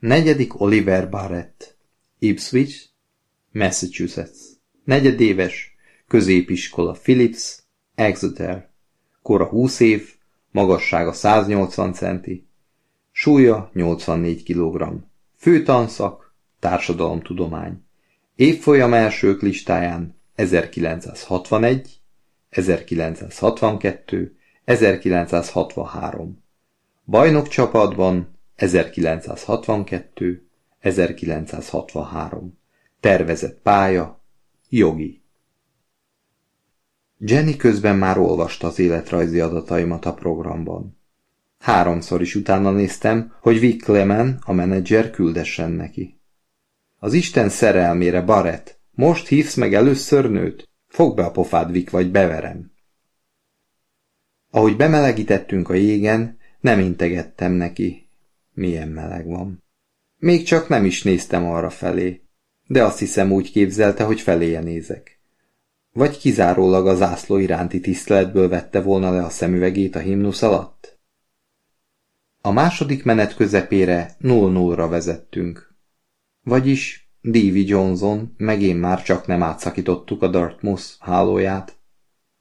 Negyedik Oliver Barrett. Ipswich, Massachusetts. Negyedéves, középiskola Phillips, Exeter. Kora 20 év, magassága 180 centi, súlya 84 kg. Főtanszak, társadalomtudomány. Évfolyam elsők listáján 1961, 1962, 1963. Bajnok csapatban 1962, 1963. Tervezett pálya, jogi. Jenny közben már olvasta az életrajzi adataimat a programban. Háromszor is utána néztem, hogy Vic Clement, a menedzser küldessen neki. Az Isten szerelmére, Barrett, most hívsz meg először nőt? Fogd be a pofád, Vic, vagy beverem. Ahogy bemelegítettünk a jégen, nem integettem neki. Milyen meleg van. Még csak nem is néztem arra felé, de azt hiszem úgy képzelte, hogy feléje nézek. Vagy kizárólag az ászló iránti tiszteletből vette volna le a szemüvegét a himnusz alatt? A második menet közepére 0-0-ra vezettünk. Vagyis Davy Johnson, meg én már csak nem átszakítottuk a Dartmouth hálóját.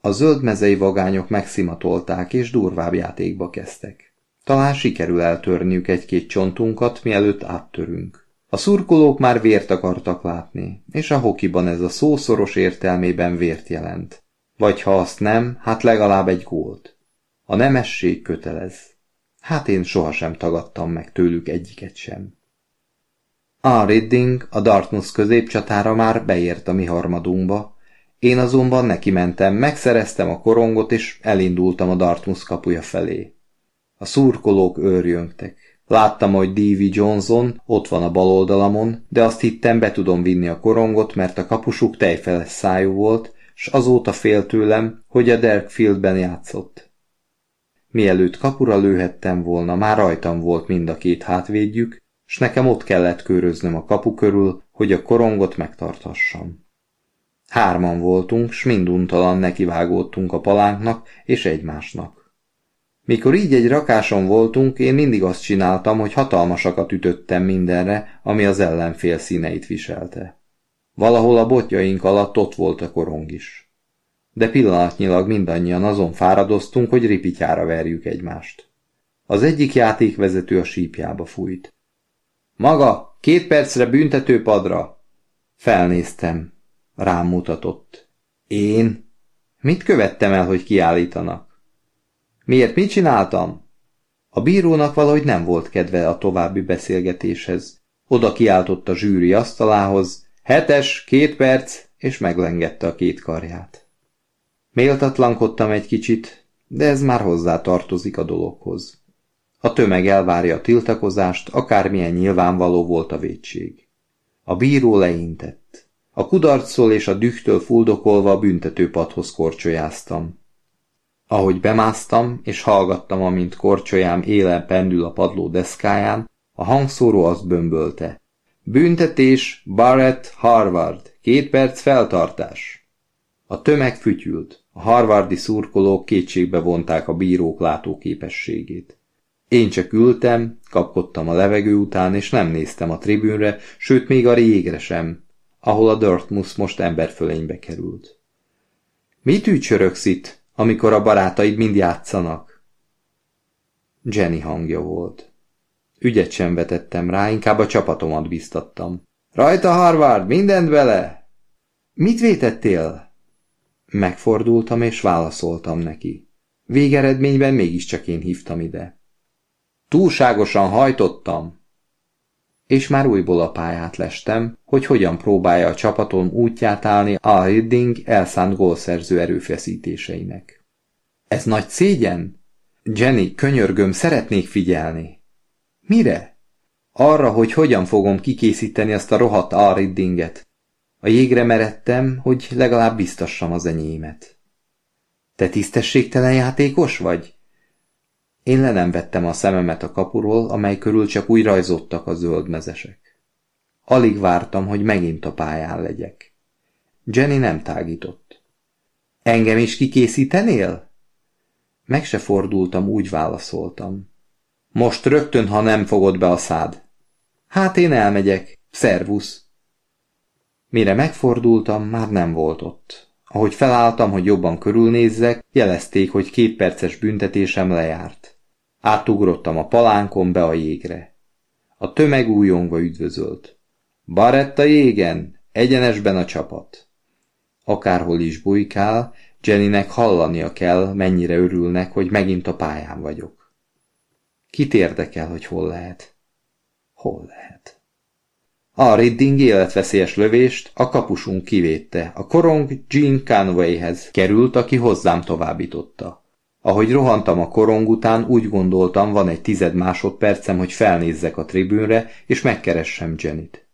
A zöld mezei vagányok megszimatolták és durvább játékba kezdtek. Talán sikerül eltörniük egy-két csontunkat, mielőtt áttörünk. A szurkolók már vért akartak látni, és a hokiban ez a szószoros értelmében vért jelent. Vagy ha azt nem, hát legalább egy gólt. A nemesség kötelez. Hát én sohasem tagadtam meg tőlük egyiket sem. A Ridding, a Dartmouth középcsatára már beért a mi harmadunkba, én azonban neki mentem, megszereztem a korongot, és elindultam a Dartmouth kapuja felé. A szurkolók őrjöngtek. Láttam, hogy Davy Johnson ott van a bal oldalamon, de azt hittem, be tudom vinni a korongot, mert a kapusuk tejfeles szájú volt, s azóta fél tőlem, hogy a Derkfieldben játszott. Mielőtt kapura lőhettem volna, már rajtam volt mind a két hátvédjük, s nekem ott kellett köröznöm a kapu körül, hogy a korongot megtarthassam. Hárman voltunk, s minduntalan nekivágódtunk a palánknak és egymásnak. Mikor így egy rakáson voltunk, én mindig azt csináltam, hogy hatalmasakat ütöttem mindenre, ami az ellenfél színeit viselte. Valahol a botjaink alatt ott volt a korong is. De pillanatnyilag mindannyian azon fáradoztunk, hogy ripityára verjük egymást. Az egyik játékvezető a sípjába fújt. Maga, két percre büntetőpadra! Felnéztem. Rám mutatott. Én? Mit követtem el, hogy kiállítanak? Miért mit csináltam? A bírónak valahogy nem volt kedve a további beszélgetéshez. Oda kiáltott a zsűri asztalához, hetes, két perc, és meglengette a két karját. Méltatlankodtam egy kicsit, de ez már hozzá tartozik a dologhoz. A tömeg elvárja a tiltakozást, akármilyen nyilvánvaló volt a védség. A bíró leintett. A kudarcol és a dühtől fuldokolva a büntetőpadhoz korcsolyáztam. Ahogy bemásztam, és hallgattam, amint korcsolyám élen pendül a padló deszkáján, a hangszóró azt bömbölte. Büntetés, Barrett, Harvard, két perc feltartás. A tömeg fütyült, a harvardi szurkolók kétségbe vonták a bírók látóképességét. Én csak ültem, kapkodtam a levegő után, és nem néztem a tribűnre, sőt még a régre sem, ahol a Dartmouth most emberfölénybe került. Mit ücsöröksz itt? Amikor a barátaid mind játszanak. Jenny hangja volt. Ügyet sem vetettem rá, inkább a csapatomat biztattam. Rajta, Harvard, mindent bele! Mit vétettél? Megfordultam és válaszoltam neki. Végeredményben mégiscsak én hívtam ide. Túlságosan hajtottam, és már újból a pályát lestem, hogy hogyan próbálja a csapatom útját állni a Hidding elszánt gólszerző erőfeszítéseinek. Ez nagy szégyen? Jenny, könyörgöm, szeretnék figyelni. Mire? Arra, hogy hogyan fogom kikészíteni azt a rohadt Ariddinget. A jégre meredtem, hogy legalább biztassam az enyémet. Te tisztességtelen játékos vagy? Én le nem vettem a szememet a kapuról, amely körül csak úgy rajzottak a zöld mezesek. Alig vártam, hogy megint a pályán legyek. Jenny nem tágított. Engem is kikészítenél? Meg se fordultam, úgy válaszoltam. Most rögtön, ha nem fogod be a szád. Hát én elmegyek. Szervusz. Mire megfordultam, már nem volt ott. Ahogy felálltam, hogy jobban körülnézzek, jelezték, hogy két perces büntetésem lejárt. Átugrottam a palánkon be a jégre. A tömeg újongva üdvözölt. Baretta jégen, egyenesben a csapat. Akárhol is bujkál, Jennynek hallania kell, mennyire örülnek, hogy megint a pályán vagyok. Kit érdekel, hogy hol lehet? Hol lehet? A Ridding életveszélyes lövést a kapusunk kivédte. A korong Jean Conwayhez került, aki hozzám továbbította. Ahogy rohantam a korong után, úgy gondoltam, van egy tized másodpercem, hogy felnézzek a tribűnre, és megkeressem Jennyt.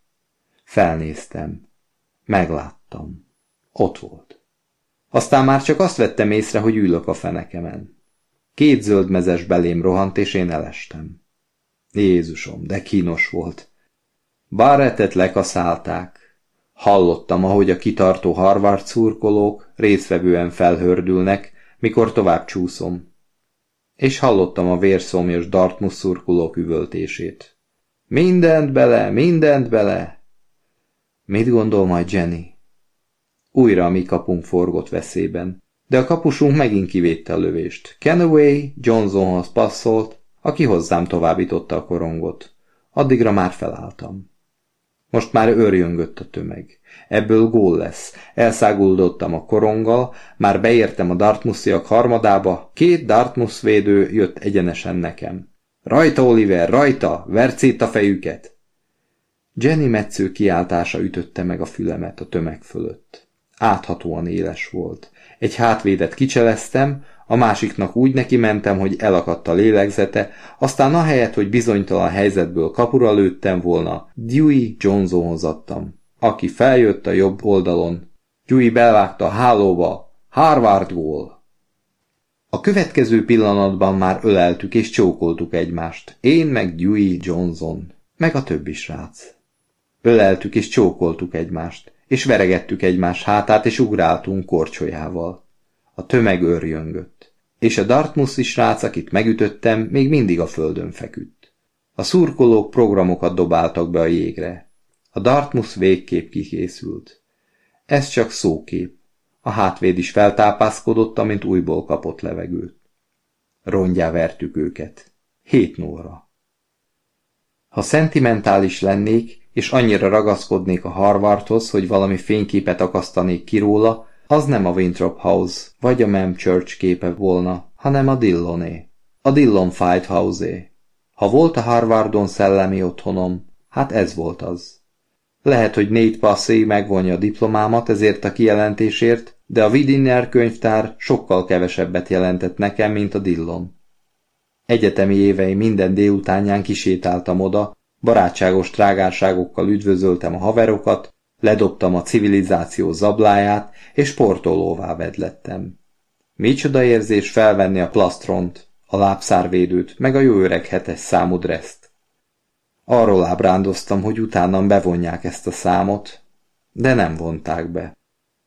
Felnéztem. Megláttam. Ott volt. Aztán már csak azt vettem észre, hogy ülök a fenekemen. Két zöldmezes belém rohant, és én elestem. Jézusom, de kínos volt. Barrettet lekaszálták. Hallottam, ahogy a kitartó Harvard szurkolók részvevően felhördülnek, mikor tovább csúszom. És hallottam a vérszomjas Dartmouth szurkolók üvöltését. Mindent bele, mindent bele! Mit gondol majd Jenny? Újra a mi kapunk forgott veszélyben, de a kapusunk megint kivédte a lövést. Kenaway Johnsonhoz passzolt, aki hozzám továbbította a korongot. Addigra már felálltam. Most már őrjöngött a tömeg. Ebből gól lesz. Elszáguldottam a koronggal, már beértem a Dartmouthiak harmadába, két Dartmouth védő jött egyenesen nekem. Rajta, Oliver, rajta! Verc a fejüket! Jenny metsző kiáltása ütötte meg a fülemet a tömeg fölött. Áthatóan éles volt. Egy hátvédet kicseleztem, a másiknak úgy neki mentem, hogy elakadt a lélegzete, aztán ahelyett, hogy bizonytalan helyzetből kapura lőttem volna, Dewey Johnsonhoz adtam, aki feljött a jobb oldalon. Dewey belvágta a hálóba, Harvard gól. A következő pillanatban már öleltük és csókoltuk egymást, én meg Dewey Johnson, meg a többi srác. Öleltük és csókoltuk egymást, és veregettük egymás hátát, és ugráltunk korcsolyával. A tömeg őrjöngött. És a Dartmouthi srác, akit megütöttem, még mindig a földön feküdt. A szurkolók programokat dobáltak be a jégre. A Dartmouth végkép kikészült. Ez csak szókép. A hátvéd is feltápászkodott, amint újból kapott levegőt. Rongyá vertük őket. Hét nóra. Ha szentimentális lennék, és annyira ragaszkodnék a Harvardhoz, hogy valami fényképet akasztanék ki róla, az nem a Winthrop House vagy a Mem Church képe volna, hanem a Dilloné. A Dillon Fight House-é. Ha volt a Harvardon szellemi otthonom, hát ez volt az. Lehet, hogy Nate Passé megvonja a diplomámat ezért a kijelentésért, de a Widiner könyvtár sokkal kevesebbet jelentett nekem, mint a Dillon. Egyetemi évei minden délutánján kisétáltam oda, barátságos trágárságokkal üdvözöltem a haverokat, Ledobtam a civilizáció zabláját, és sportolóvá vedlettem. Micsoda érzés felvenni a plastront, a lábszárvédőt, meg a jó öreg hetes számú dreszt. Arról ábrándoztam, hogy utána bevonják ezt a számot, de nem vonták be.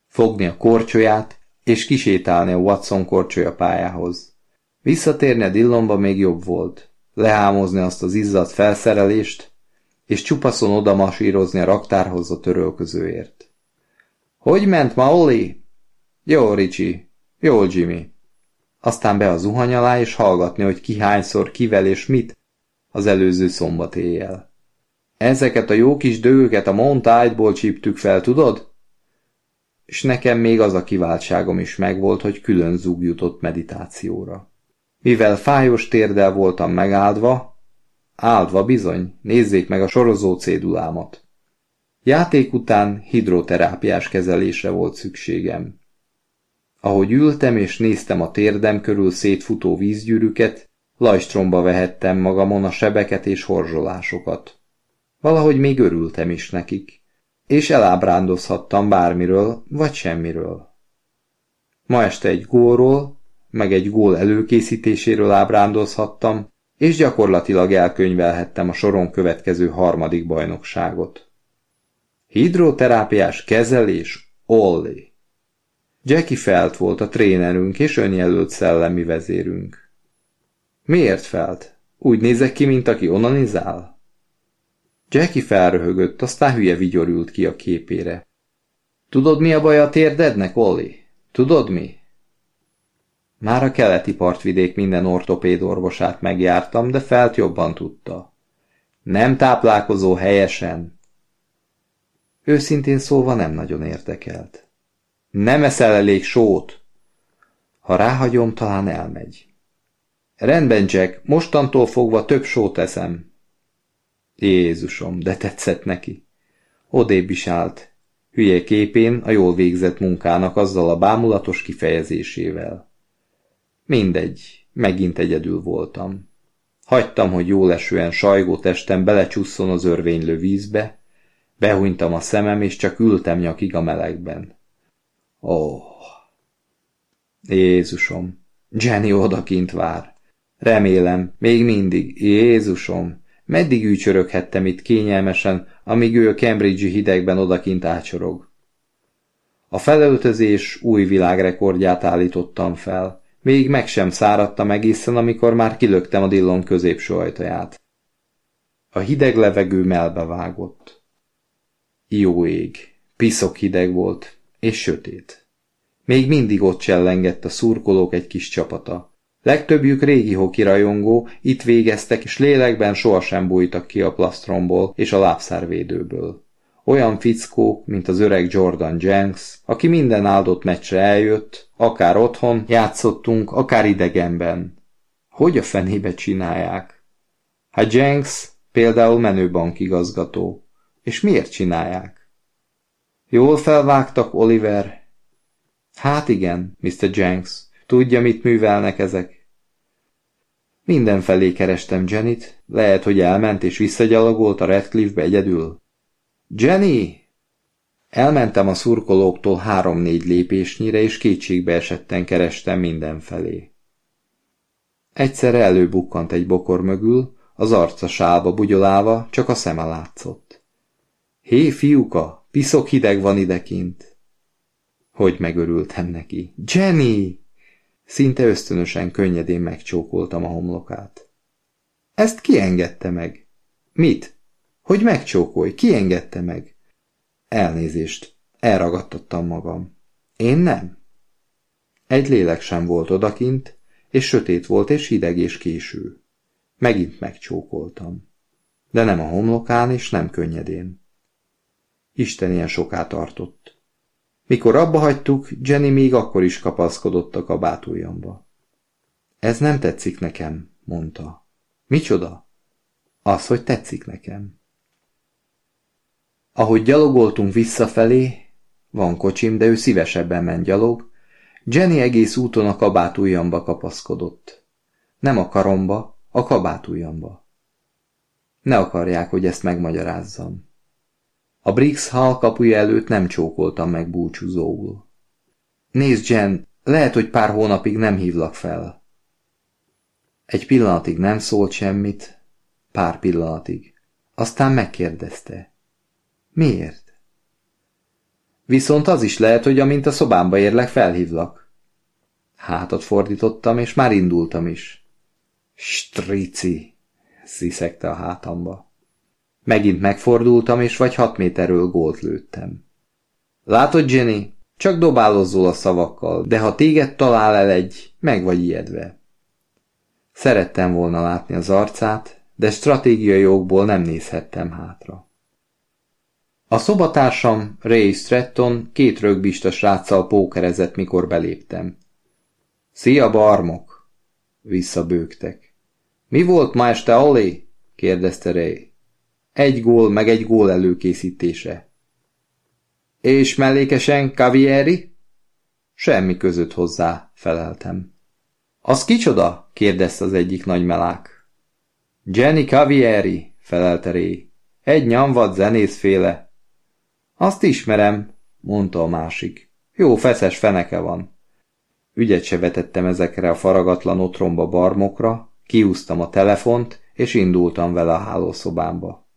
Fogni a korcsolyát, és kisétálni a Watson korcsolya pályához. Visszatérni a Dillonba még jobb volt. Lehámozni azt az izzadt felszerelést, és csupaszon oda masírozni a raktárhoz a törölközőért. Hogy ment ma, Oli? Jó, Ricsi. Jó, Jimmy. Aztán be a zuhany alá, és hallgatni, hogy ki hányszor, kivel és mit az előző szombat éjjel. Ezeket a jó kis dögöket a Montájtból csíptük fel, tudod? És nekem még az a kiváltságom is megvolt, hogy külön zúg jutott meditációra. Mivel fájos térdel voltam megáldva, Áldva bizony, nézzék meg a sorozó cédulámat. Játék után hidroterápiás kezelésre volt szükségem. Ahogy ültem és néztem a térdem körül szétfutó vízgyűrűket, lajstromba vehettem magamon a sebeket és horzsolásokat. Valahogy még örültem is nekik, és elábrándozhattam bármiről, vagy semmiről. Ma este egy gólról, meg egy gól előkészítéséről ábrándozhattam, és gyakorlatilag elkönyvelhettem a soron következő harmadik bajnokságot. Hidroterápiás kezelés Olli. Jackie Felt volt a trénerünk és önjelölt szellemi vezérünk. Miért Felt? Úgy nézek ki, mint aki onanizál? Jackie felröhögött, aztán hülye vigyorült ki a képére. Tudod, mi a baj a térdednek, Olli? Tudod mi? Már a keleti partvidék minden ortopéd orvosát megjártam, de felt jobban tudta. Nem táplálkozó helyesen. Őszintén szólva nem nagyon érdekelt. Nem eszel elég sót. Ha ráhagyom, talán elmegy. Rendben, Jack, mostantól fogva több sót eszem. Jézusom, de tetszett neki. Odébb is állt, hülye képén a jól végzett munkának azzal a bámulatos kifejezésével. Mindegy, megint egyedül voltam. Hagytam, hogy jól esően sajgó testem belecsusszon az örvénylő vízbe, behunytam a szemem, és csak ültem nyakig a melegben. Ó, oh. Jézusom, Jenny odakint vár. Remélem, még mindig, Jézusom, meddig ücsöröghettem itt kényelmesen, amíg ő a Cambridge-i hidegben odakint ácsorog. A felöltözés új világrekordját állítottam fel. Még meg sem száradtam egészen, amikor már kilöktem a dillon középső ajtaját. A hideg levegő melbevágott. Jó ég, piszok hideg volt, és sötét. Még mindig ott csellengett a szurkolók egy kis csapata. Legtöbbjük régi hoki rajongó, itt végeztek, és lélekben sohasem bújtak ki a plastromból és a lábszárvédőből. Olyan fickók, mint az öreg Jordan Jenks, aki minden áldott meccsre eljött, akár otthon játszottunk, akár idegenben. Hogy a fenébe csinálják? Hát Jenks például menőbankigazgató. És miért csinálják? Jól felvágtak, Oliver? Hát igen, Mr. Jenks. Tudja, mit művelnek ezek? Mindenfelé kerestem Jennyt, lehet, hogy elment és visszagyalogolt a Redcliffe-be egyedül. Jenny! Elmentem a szurkolóktól három-négy lépésnyire, és kétségbe esetten kerestem mindenfelé. Egyszerre előbukkant egy bokor mögül, az arca sálba bugyolálva, csak a szeme látszott. Hé, fiúka, piszok hideg van idekint! Hogy megörültem neki. Jenny! Szinte ösztönösen, könnyedén megcsókoltam a homlokát. Ezt ki engedte meg? Mit? Hogy megcsókolj? Ki engedte meg? Elnézést. Elragadtattam magam. Én nem. Egy lélek sem volt odakint, és sötét volt, és hideg és késő. Megint megcsókoltam. De nem a homlokán, és nem könnyedén. Isten ilyen soká tartott. Mikor abba hagytuk, Jenny még akkor is kapaszkodott a kabátujjamba. Ez nem tetszik nekem, mondta. Micsoda? Az, hogy tetszik nekem. Ahogy gyalogoltunk visszafelé, van kocsim, de ő szívesebben ment gyalog, Jenny egész úton a kabátujjamba kapaszkodott. Nem a karomba, a kabátujjamba. Ne akarják, hogy ezt megmagyarázzam. A Briggs hal kapuja előtt nem csókoltam meg búcsúzóul. Nézd, Jen, lehet, hogy pár hónapig nem hívlak fel. Egy pillanatig nem szólt semmit, pár pillanatig. Aztán megkérdezte. Miért? Viszont az is lehet, hogy amint a szobámba érlek, felhívlak. Hátat fordítottam, és már indultam is. Strici, sziszegte a hátamba. Megint megfordultam, és vagy hat méterről gólt lőttem. Látod, Jenny? Csak dobálozzol a szavakkal, de ha téged talál el egy, meg vagy ijedve. Szerettem volna látni az arcát, de stratégiai okból nem nézhettem hátra. A szobatársam, Ray Stratton, két rögbista sráccal pókerezett, mikor beléptem. Szia, barmok! Visszabőgtek. Mi volt ma este, Olé? kérdezte Ray. Egy gól meg egy gól előkészítése. És mellékesen Cavieri? Semmi között hozzá, feleltem. Az kicsoda? kérdezte az egyik nagy melák. Jenny Cavieri, felelte Ray. Egy nyomvad zenészféle. Azt ismerem, mondta a másik. Jó feszes feneke van. Ügyet se vetettem ezekre a faragatlan otromba barmokra, kiúztam a telefont, és indultam vele a hálószobámba.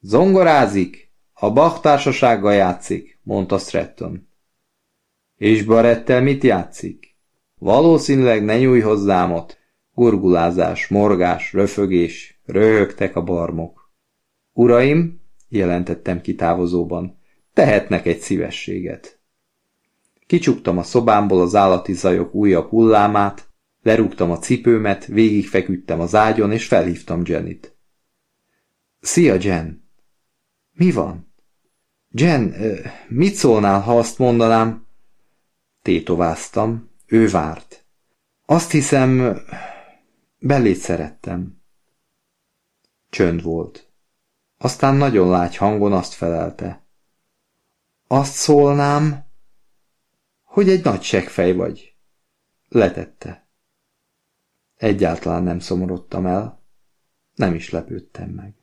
Zongorázik, a Bach társasággal játszik, mondta Stratton. És Barettel mit játszik? Valószínűleg ne nyújj hozzámot. Gurgulázás, morgás, röfögés, röhögtek a barmok. Uraim, jelentettem kitávozóban, tehetnek egy szívességet. Kicsuktam a szobámból az állati zajok újabb hullámát, lerúgtam a cipőmet, végigfeküdtem az ágyon, és felhívtam Jennyt. Szia, Jen! Mi van? Jen, mit szólnál, ha azt mondanám? Tétováztam, ő várt. Azt hiszem, belét szerettem. Csönd volt. Aztán nagyon lágy hangon azt felelte. Azt szólnám, hogy egy nagy seggfej vagy. Letette. Egyáltalán nem szomorodtam el, nem is lepődtem meg.